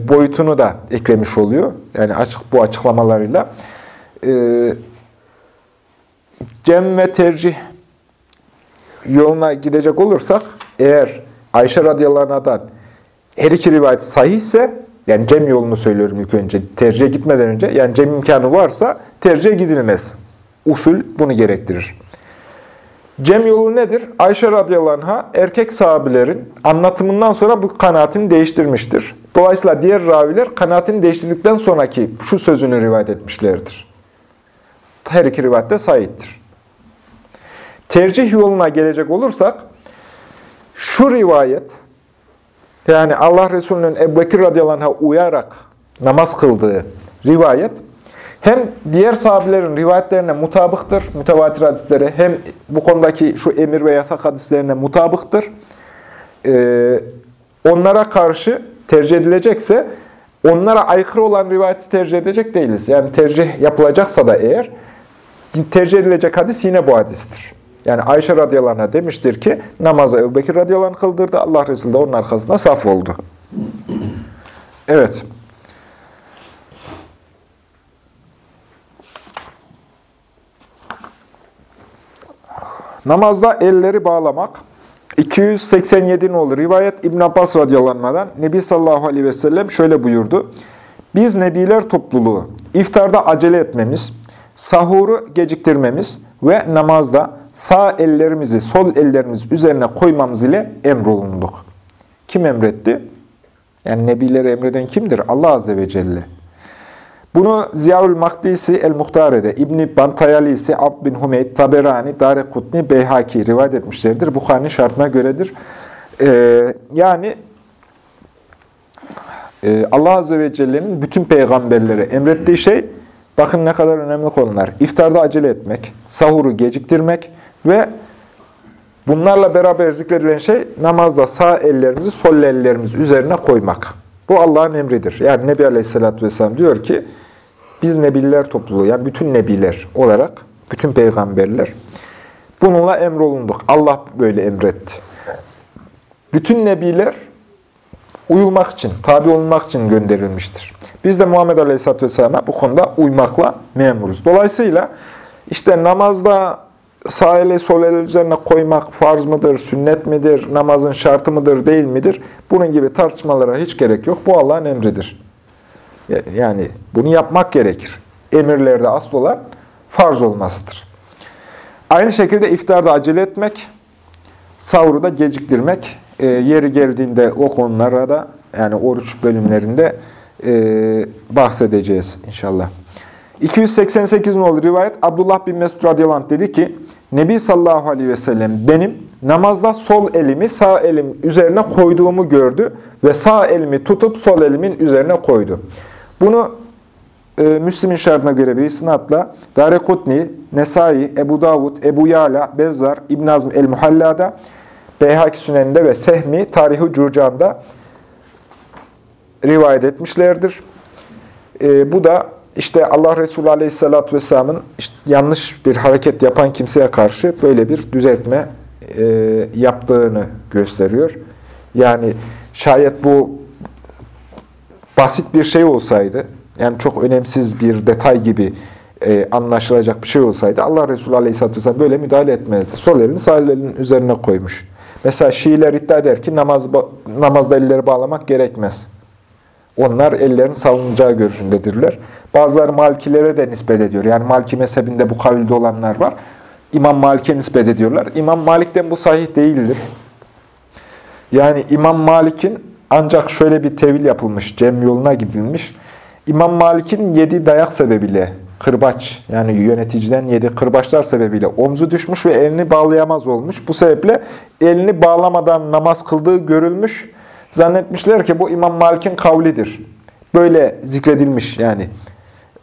boyutunu da eklemiş oluyor. Yani açık bu açıklamalarıyla. E, cem ve tercih yoluna gidecek olursak, eğer Ayşe radıyallahu her iki rivayet sahihse, yani cem yolunu söylüyorum ilk önce, tercihe gitmeden önce, yani cem imkanı varsa tercihe gidilmez. Usul bunu gerektirir. Cem yolu nedir? Ayşe radıyallahu anh'a erkek sahabilerin anlatımından sonra bu kanaatini değiştirmiştir. Dolayısıyla diğer raviler kanaatini değiştirdikten sonraki şu sözünü rivayet etmişlerdir. Her iki rivayet de sahiptir. Tercih yoluna gelecek olursak, şu rivayet, yani Allah Resulü'nün Ebu Bekir radıyallahu anh'a uyarak namaz kıldığı rivayet, hem diğer sahabelerin rivayetlerine mutabıktır, mütevatir hadislere, hem bu konudaki şu emir ve yasak hadislerine mutabıktır. Ee, onlara karşı tercih edilecekse, onlara aykırı olan rivayeti tercih edecek değiliz. Yani tercih yapılacaksa da eğer, tercih edilecek hadis yine bu hadistir. Yani Ayşe radıyallahu demiştir ki, namazı Ebu Bekir radıyallahu anh kıldırdı, Allah Resulü de onun arkasında saf oldu. Evet. Namazda elleri bağlamak. 287 olur. Rivayet İbn Abbas radıyallahu anh'dan Nebi sallallahu aleyhi ve sellem şöyle buyurdu. Biz nebiler topluluğu iftarda acele etmemiz, sahuru geciktirmemiz ve namazda sağ ellerimizi sol ellerimiz üzerine koymamız ile emrolunduk. Kim emretti? Yani nebileri emreden kimdir? Allah azze ve celle. Bunu Ziyaül Makdisi El-Muhtare'de, İbn-i Bantayalisi, Ab bin Hümeyd, Taberani, Darekutni, Beyhaki rivayet etmişlerdir. Bukhari'nin şartına göredir. Ee, yani e, Allah Azze ve Celle'nin bütün peygamberlere emrettiği şey, bakın ne kadar önemli konular. İftarda acele etmek, sahuru geciktirmek ve bunlarla beraber zikredilen şey, namazda sağ ellerimizi sol ellerimiz üzerine koymak. Bu Allah'ın emridir. Yani Nebi Aleyhisselatü Vesselam diyor ki, biz nebiler topluluğu, yani bütün nebiler olarak, bütün peygamberler, bununla emrolunduk. Allah böyle emretti. Bütün nebiler uyulmak için, tabi olmak için gönderilmiştir. Biz de Muhammed Aleyhisselatü Vesselam'a bu konuda uymakla memuruz. Dolayısıyla işte namazda sağ ele sol ele üzerine koymak farz mıdır, sünnet midir, namazın şartı mıdır, değil midir? Bunun gibi tartışmalara hiç gerek yok. Bu Allah'ın emridir. Yani bunu yapmak gerekir. Emirlerde asıl olan farz olmasıdır. Aynı şekilde iftarda acele etmek, sahuru da geciktirmek, e, yeri geldiğinde o konulara da yani oruç bölümlerinde e, bahsedeceğiz inşallah. 288 nolu rivayet Abdullah bin Mesud radıyallahu anh dedi ki Nebi sallallahu aleyhi ve sellem benim namazda sol elimi sağ elim üzerine koyduğumu gördü ve sağ elimi tutup sol elimin üzerine koydu. Bunu e, Müslim'in şartına göre bir isnatla Darekutni, Nesai, Ebu Davud, Ebu Yala, Bezzar, İbn Azm el-Muhalla'da Beyhaki Sünen'de ve Sehmi Tarihi Curcan'da rivayet etmişlerdir. E, bu da işte Allah Resulü Aleyhisselatü Vesselam'ın işte yanlış bir hareket yapan kimseye karşı böyle bir düzeltme e, yaptığını gösteriyor. Yani şayet bu basit bir şey olsaydı, yani çok önemsiz bir detay gibi e, anlaşılacak bir şey olsaydı Allah Resulü Aleyhisselatü Vesselam böyle müdahale etmezdi. Sol elini sağ elinin üzerine koymuş. Mesela Şiiler iddia eder ki namaz, namazda elleri bağlamak gerekmez. Onlar ellerin salınacağı görüşündedirler. Bazıları Malikilere de nispet ediyor. Yani Maliki mezhebinde bu kavilde olanlar var. İmam Malik'e nispet ediyorlar. İmam Malik'ten bu sahih değildir. Yani İmam Malik'in ancak şöyle bir tevil yapılmış, cem yoluna gidilmiş. İmam Malik'in yedi dayak sebebiyle, kırbaç yani yöneticiden yedi kırbaçlar sebebiyle omzu düşmüş ve elini bağlayamaz olmuş. Bu sebeple elini bağlamadan namaz kıldığı görülmüş. Zannetmişler ki bu İmam Malik'in kavlidir. Böyle zikredilmiş yani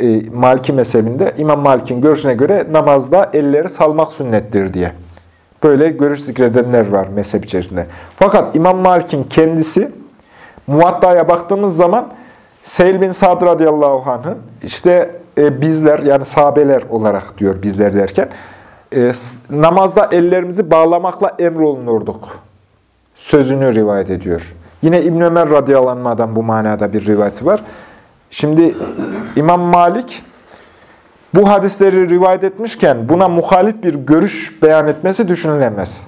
e, Maliki mezhebinde İmam Malik'in görüşüne göre namazda elleri salmak sünnettir diye. Böyle görüş zikredenler var mezhep içerisinde. Fakat İmam Malik'in kendisi Muvatta'ya baktığımız zaman Seyl bin Sad radıyallahu anh'ın işte e, bizler yani sahabeler olarak diyor bizler derken e, namazda ellerimizi bağlamakla emrolunurduk. Sözünü rivayet ediyor. Yine İbn Ömer radıyallahu bu manada bir rivayeti var. Şimdi İmam Malik bu hadisleri rivayet etmişken buna muhalif bir görüş beyan etmesi düşünülemez.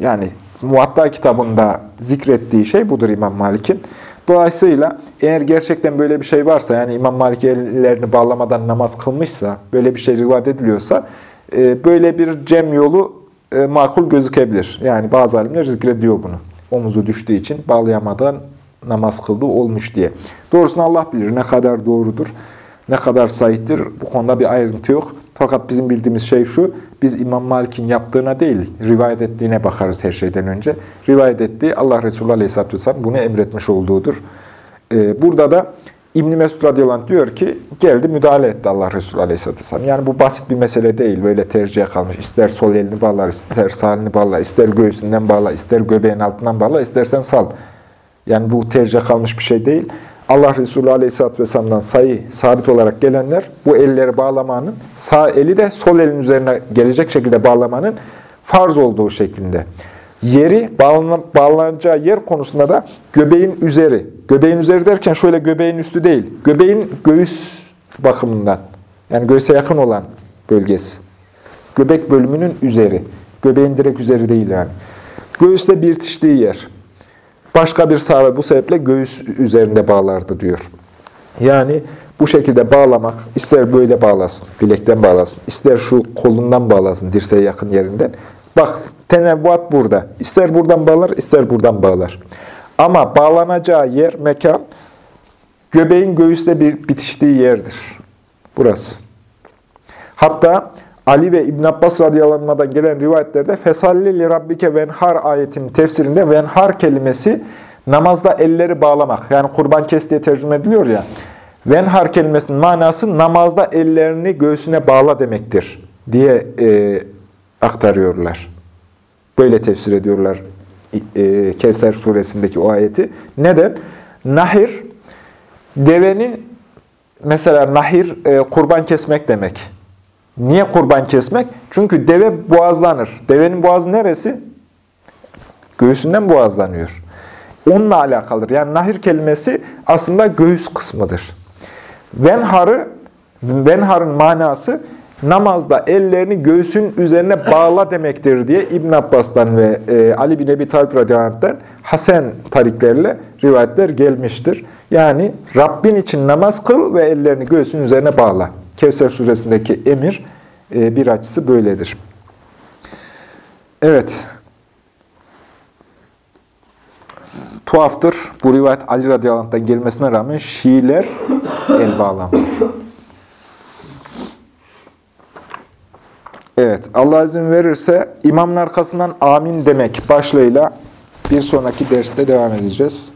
Yani Muvatta kitabında zikrettiği şey budur İmam Malik'in. Dolayısıyla eğer gerçekten böyle bir şey varsa, yani İmam Malik ellerini bağlamadan namaz kılmışsa, böyle bir şey rivayet ediliyorsa, e, böyle bir cem yolu e, makul gözükebilir. Yani bazı alimler zikrediyor bunu. Omuzu düştüğü için bağlayamadan namaz kıldığı olmuş diye. Doğrusunu Allah bilir ne kadar doğrudur, ne kadar sahiptir. Bu konuda bir ayrıntı yok. Fakat bizim bildiğimiz şey şu, biz İmam Malik'in yaptığına değil, rivayet ettiğine bakarız her şeyden önce. Rivayet ettiği Allah Resulü Aleyhisselatü Vesselam bunu emretmiş olduğudur. Ee, burada da İbn-i Mesud radıyallahu anh diyor ki, geldi müdahale etti Allah Resulü Aleyhisselatü Vesselam. Yani bu basit bir mesele değil, böyle tercihe kalmış. İster sol elini bağlar, ister sağ elini bağla, ister göğsünden bağla, ister göbeğin altından bağla, istersen sal. Yani bu tercih kalmış bir şey değil. Allah Resulü Aleyhisselatü Vesselam'dan sayı sabit olarak gelenler bu elleri bağlamanın, sağ eli de sol elin üzerine gelecek şekilde bağlamanın farz olduğu şeklinde. Yeri, bağlanacağı yer konusunda da göbeğin üzeri. Göbeğin üzeri derken şöyle göbeğin üstü değil. Göbeğin göğüs bakımından. Yani göğüse yakın olan bölgesi. Göbek bölümünün üzeri. Göbeğin direkt üzeri değil yani. Göğüsle birtiştiği yer. Başka bir sahabe bu sebeple göğüs üzerinde bağlardı diyor. Yani bu şekilde bağlamak, ister böyle bağlasın, bilekten bağlasın, ister şu kolundan bağlasın, dirseğe yakın yerinden. Bak tenevvuat burada. İster buradan bağlar, ister buradan bağlar. Ama bağlanacağı yer, mekan, göbeğin göğüsle bir bitiştiği yerdir. Burası. Hatta Ali ve İbn Abbas radıyallahu gelen rivayetlerde fesalli li rabbike venhar ayetinin tefsirinde venhar kelimesi namazda elleri bağlamak. Yani kurban kes diye tercüme ediliyor ya. Venhar kelimesinin manası namazda ellerini göğsüne bağla demektir diye e, aktarıyorlar. Böyle tefsir ediyorlar e, Kevser suresindeki o ayeti. Neden? Nahir, devenin mesela nahir e, kurban kesmek demek. Niye kurban kesmek? Çünkü deve boğazlanır. Devenin boğazı neresi? Göğsünden boğazlanıyor. Onunla alakalıdır. Yani nahir kelimesi aslında göğüs kısmıdır. Venharı, venharın manası namazda ellerini göğsün üzerine bağla demektir diye İbn Abbas'tan ve e, Ali bin Ebi Talib radıyallahu Hasen tariklerle rivayetler gelmiştir. Yani Rabbin için namaz kıl ve ellerini göğsün üzerine bağla. Kevser suresindeki emir e, bir açısı böyledir. Evet. Tuhaftır. Bu rivayet Ali radıyallahu gelmesine rağmen Şiiler el bağlamıyor. Evet. Allah izin verirse imamın arkasından amin demek başlığıyla bir sonraki derste devam edeceğiz.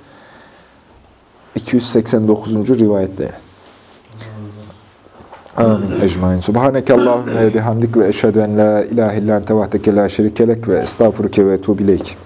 289. rivayette. Amin. Ecmain. Subhaneke Allahümme ve bihamdik ve eşhedü en la ilahe illa ente vahdeke la şerikelek ve estağfuruke ve etubu ileyk.